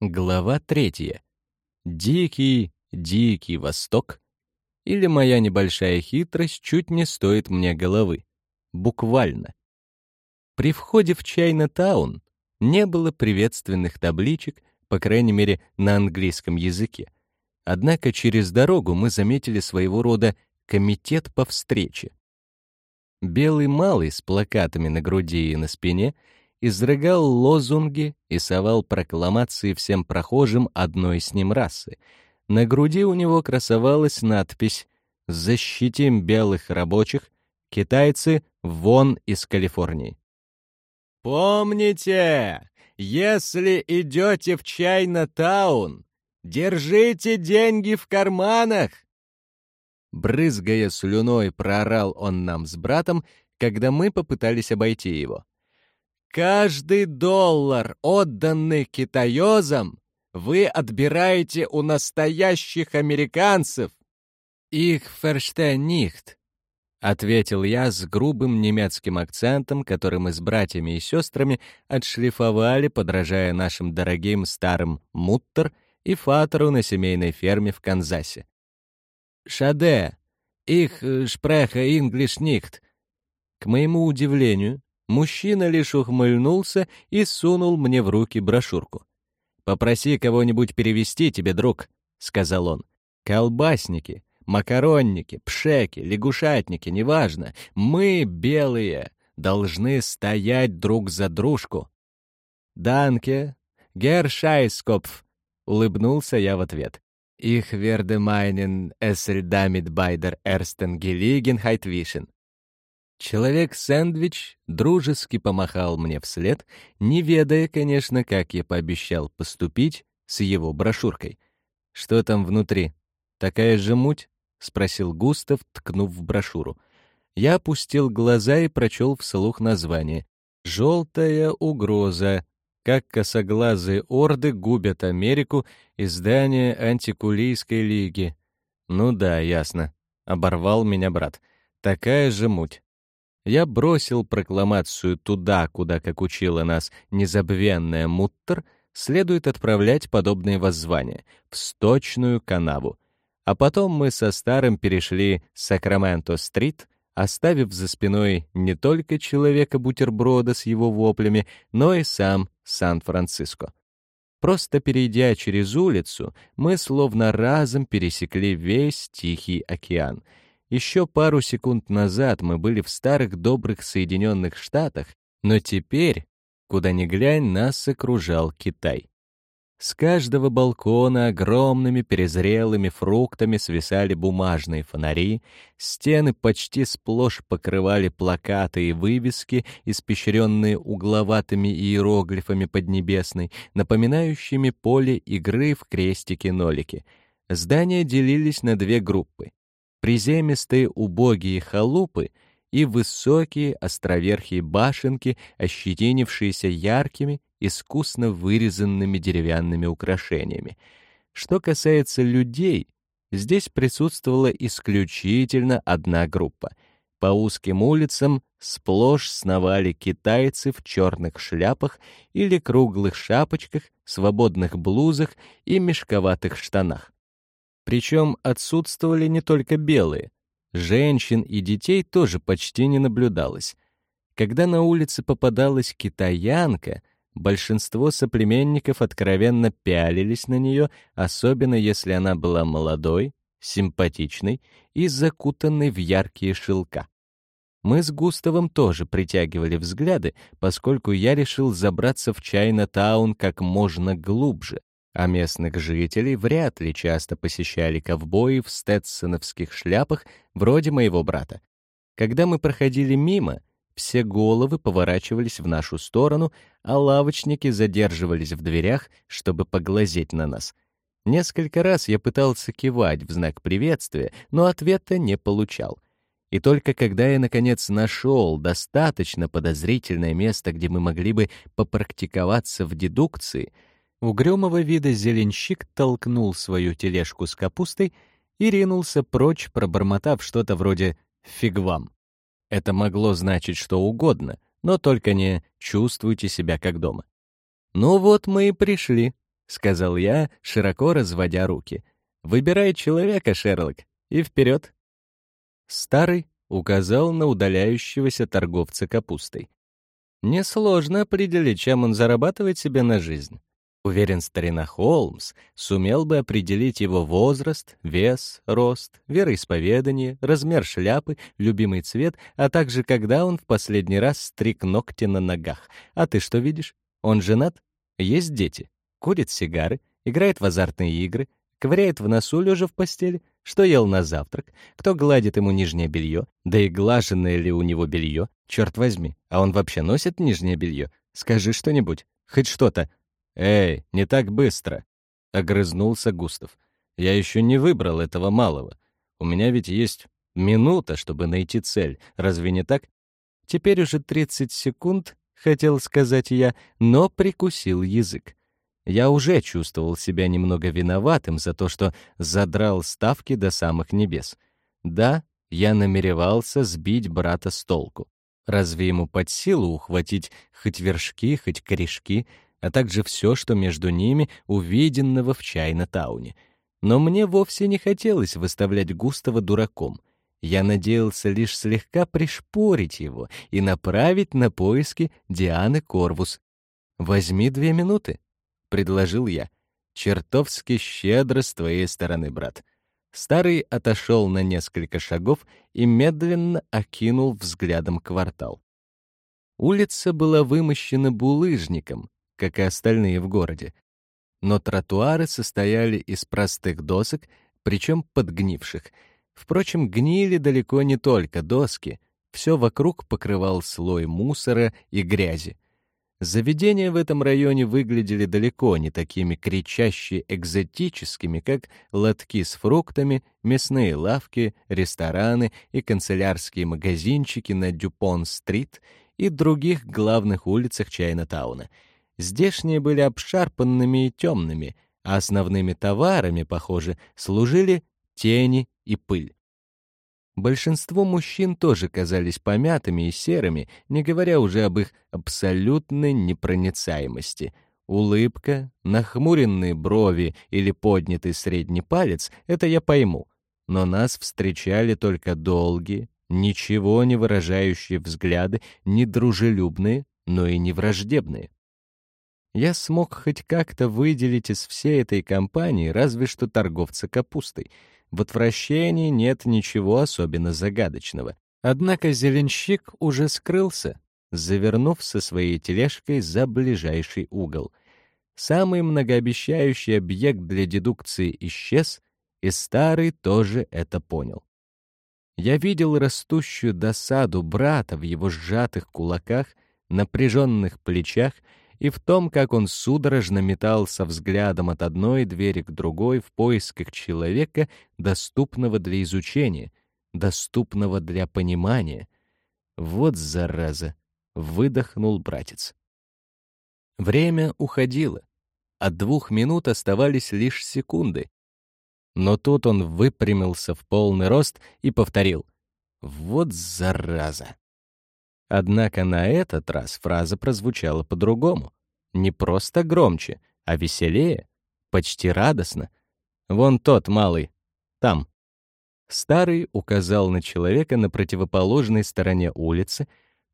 Глава третья. Дикий, дикий Восток. Или моя небольшая хитрость чуть не стоит мне головы. Буквально. При входе в Чайна-таун не было приветственных табличек, по крайней мере, на английском языке. Однако через дорогу мы заметили своего рода комитет по встрече. Белый малый с плакатами на груди и на спине — изрыгал лозунги и совал прокламации всем прохожим одной с ним расы. На груди у него красовалась надпись «Защитим белых рабочих, китайцы вон из Калифорнии». «Помните, если идете в Чайна-таун, держите деньги в карманах!» Брызгая слюной, проорал он нам с братом, когда мы попытались обойти его. Каждый доллар, отданный китаёзам, вы отбираете у настоящих американцев. Их nicht, ответил я с грубым немецким акцентом, который мы с братьями и сестрами отшлифовали, подражая нашим дорогим старым муттер и фатеру на семейной ферме в Канзасе. Шаде, их spreche English nicht. К моему удивлению, Мужчина лишь ухмыльнулся и сунул мне в руки брошюрку. «Попроси кого-нибудь перевести тебе, друг», — сказал он. «Колбасники, макаронники, пшеки, лягушатники, неважно. Мы, белые, должны стоять друг за дружку». «Данке, Гершайскопф», — улыбнулся я в ответ. «Их damit bei der ersten Gelegenheit wischen». Человек-сэндвич дружески помахал мне вслед, не ведая, конечно, как я пообещал поступить с его брошюркой. «Что там внутри? Такая же муть?» — спросил Густав, ткнув в брошюру. Я опустил глаза и прочел вслух название. «Желтая угроза. Как косоглазые орды губят Америку. Издание антикулийской лиги». «Ну да, ясно», — оборвал меня брат. «Такая же муть». Я бросил прокламацию туда, куда, как учила нас незабвенная Муттер, следует отправлять подобные воззвания, в сточную канаву. А потом мы со старым перешли Сакраменто-стрит, оставив за спиной не только человека-бутерброда с его воплями, но и сам Сан-Франциско. Просто перейдя через улицу, мы словно разом пересекли весь Тихий океан — еще пару секунд назад мы были в старых добрых Соединенных Штатах, но теперь, куда ни глянь, нас окружал Китай. С каждого балкона огромными перезрелыми фруктами свисали бумажные фонари, стены почти сплошь покрывали плакаты и вывески, испещренные угловатыми иероглифами поднебесной, напоминающими поле игры в крестики-нолики. Здания делились на две группы приземистые убогие халупы и высокие островерхие башенки, ощетинившиеся яркими, искусно вырезанными деревянными украшениями. Что касается людей, здесь присутствовала исключительно одна группа. По узким улицам сплошь сновали китайцы в черных шляпах или круглых шапочках, свободных блузах и мешковатых штанах. Причем отсутствовали не только белые. Женщин и детей тоже почти не наблюдалось. Когда на улице попадалась китаянка, большинство соплеменников откровенно пялились на нее, особенно если она была молодой, симпатичной и закутанной в яркие шелка. Мы с Густавом тоже притягивали взгляды, поскольку я решил забраться в Чайна-таун как можно глубже, а местных жителей вряд ли часто посещали ковбои в стетсоновских шляпах вроде моего брата. Когда мы проходили мимо, все головы поворачивались в нашу сторону, а лавочники задерживались в дверях, чтобы поглазеть на нас. Несколько раз я пытался кивать в знак приветствия, но ответа не получал. И только когда я, наконец, нашел достаточно подозрительное место, где мы могли бы попрактиковаться в дедукции — Угрюмого вида зеленщик толкнул свою тележку с капустой и ринулся прочь, пробормотав что-то вроде «фиг вам». Это могло значить что угодно, но только не «чувствуйте себя как дома». «Ну вот мы и пришли», — сказал я, широко разводя руки. «Выбирай человека, Шерлок, и вперед!» Старый указал на удаляющегося торговца капустой. Несложно определить, чем он зарабатывает себе на жизнь. Уверен, старина Холмс сумел бы определить его возраст, вес, рост, вероисповедание, размер шляпы, любимый цвет, а также когда он в последний раз стриг ногти на ногах. А ты что видишь? Он женат? Есть дети? Курит сигары? Играет в азартные игры? Ковыряет в носу, лежа в постели? Что ел на завтрак? Кто гладит ему нижнее белье? Да и глаженное ли у него белье? Черт возьми, а он вообще носит нижнее белье? Скажи что-нибудь, хоть что-то, «Эй, не так быстро!» — огрызнулся Густав. «Я еще не выбрал этого малого. У меня ведь есть минута, чтобы найти цель. Разве не так?» «Теперь уже 30 секунд», — хотел сказать я, но прикусил язык. Я уже чувствовал себя немного виноватым за то, что задрал ставки до самых небес. Да, я намеревался сбить брата с толку. Разве ему под силу ухватить хоть вершки, хоть корешки, а также все, что между ними увиденного в Чайна-тауне. Но мне вовсе не хотелось выставлять Густава дураком. Я надеялся лишь слегка пришпорить его и направить на поиски Дианы Корвус. «Возьми две минуты», — предложил я. «Чертовски щедро с твоей стороны, брат». Старый отошел на несколько шагов и медленно окинул взглядом квартал. Улица была вымощена булыжником, как и остальные в городе. Но тротуары состояли из простых досок, причем подгнивших. Впрочем, гнили далеко не только доски, все вокруг покрывал слой мусора и грязи. Заведения в этом районе выглядели далеко не такими кричаще экзотическими, как лотки с фруктами, мясные лавки, рестораны и канцелярские магазинчики на Дюпон-стрит и других главных улицах Чайна-тауна — Здешние были обшарпанными и темными, а основными товарами, похоже, служили тени и пыль. Большинство мужчин тоже казались помятыми и серыми, не говоря уже об их абсолютной непроницаемости. Улыбка, нахмуренные брови или поднятый средний палец — это я пойму. Но нас встречали только долгие, ничего не выражающие взгляды, не дружелюбные, но и не враждебные я смог хоть как-то выделить из всей этой компании разве что торговца капустой. В отвращении нет ничего особенно загадочного. Однако зеленщик уже скрылся, завернув со своей тележкой за ближайший угол. Самый многообещающий объект для дедукции исчез, и старый тоже это понял. Я видел растущую досаду брата в его сжатых кулаках, напряженных плечах и в том, как он судорожно метался взглядом от одной двери к другой в поисках человека, доступного для изучения, доступного для понимания. Вот зараза! Выдохнул братец. Время уходило. От двух минут оставались лишь секунды. Но тут он выпрямился в полный рост и повторил. «Вот зараза!» Однако на этот раз фраза прозвучала по-другому. Не просто громче, а веселее, почти радостно. Вон тот малый, там. Старый указал на человека на противоположной стороне улицы,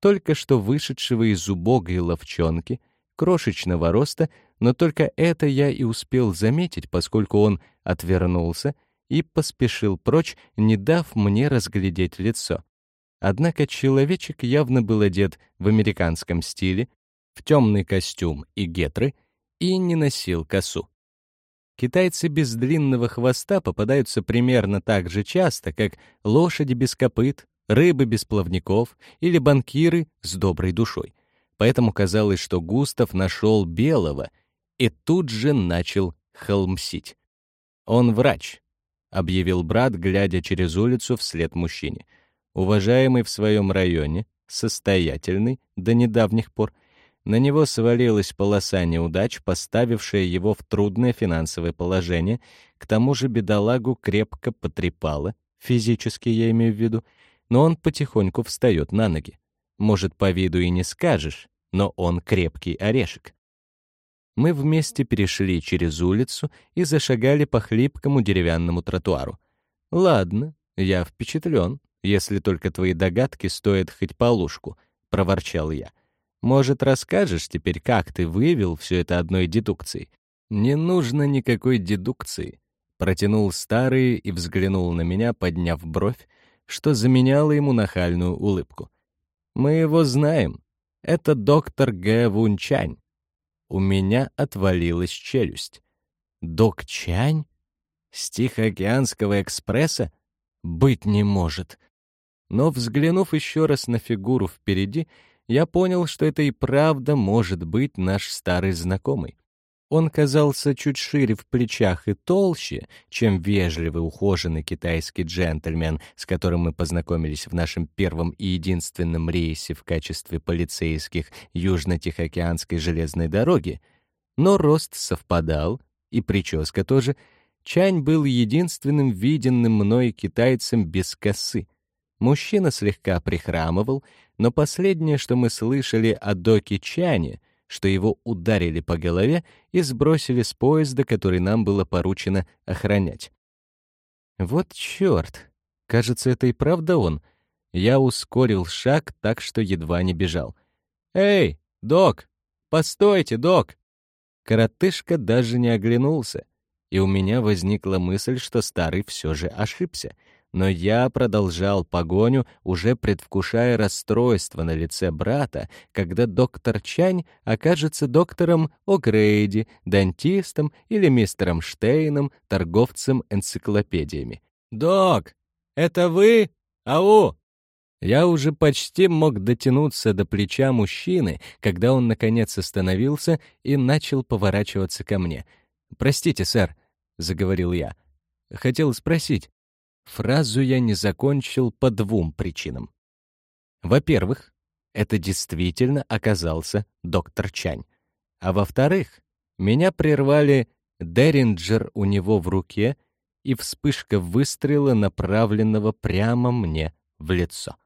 только что вышедшего из убогой ловчонки, крошечного роста, но только это я и успел заметить, поскольку он отвернулся и поспешил прочь, не дав мне разглядеть лицо. Однако человечек явно был одет в американском стиле, в темный костюм и гетры, и не носил косу. Китайцы без длинного хвоста попадаются примерно так же часто, как лошади без копыт, рыбы без плавников или банкиры с доброй душой. Поэтому казалось, что Густав нашел белого и тут же начал холмсить. «Он врач», — объявил брат, глядя через улицу вслед мужчине — уважаемый в своем районе, состоятельный до недавних пор, на него свалилась полоса неудач, поставившая его в трудное финансовое положение, к тому же бедолагу крепко потрепало, физически я имею в виду, но он потихоньку встает на ноги. Может, по виду и не скажешь, но он крепкий орешек. Мы вместе перешли через улицу и зашагали по хлипкому деревянному тротуару. «Ладно, я впечатлен, если только твои догадки стоят хоть полушку», — проворчал я. «Может, расскажешь теперь, как ты вывел все это одной дедукцией?» «Не нужно никакой дедукции», — протянул старый и взглянул на меня, подняв бровь, что заменяло ему нахальную улыбку. «Мы его знаем. Это доктор Г. Вунчань. У меня отвалилась челюсть. Док Чань? С Тихоокеанского экспресса? Быть не может. Но, взглянув еще раз на фигуру впереди, я понял, что это и правда может быть наш старый знакомый. Он казался чуть шире в плечах и толще, чем вежливый, ухоженный китайский джентльмен, с которым мы познакомились в нашем первом и единственном рейсе в качестве полицейских Южно-Тихоокеанской железной дороги. Но рост совпадал, и прическа тоже. Чань был единственным виденным мной китайцем без косы. Мужчина слегка прихрамывал, но последнее, что мы слышали о Доке Чане — что его ударили по голове и сбросили с поезда, который нам было поручено охранять. Вот чёрт! Кажется, это и правда он. Я ускорил шаг так, что едва не бежал. «Эй, док! Постойте, док!» Коротышка даже не оглянулся, и у меня возникла мысль, что старый все же ошибся — но я продолжал погоню, уже предвкушая расстройство на лице брата, когда доктор Чань окажется доктором О'Грейди, дантистом или мистером Штейном, торговцем энциклопедиями. «Док, это вы? Ау!» Я уже почти мог дотянуться до плеча мужчины, когда он, наконец, остановился и начал поворачиваться ко мне. «Простите, сэр», — заговорил я. «Хотел спросить, Фразу я не закончил по двум причинам. Во-первых, это действительно оказался доктор Чань. А во-вторых, меня прервали Деринджер у него в руке и вспышка выстрела, направленного прямо мне в лицо.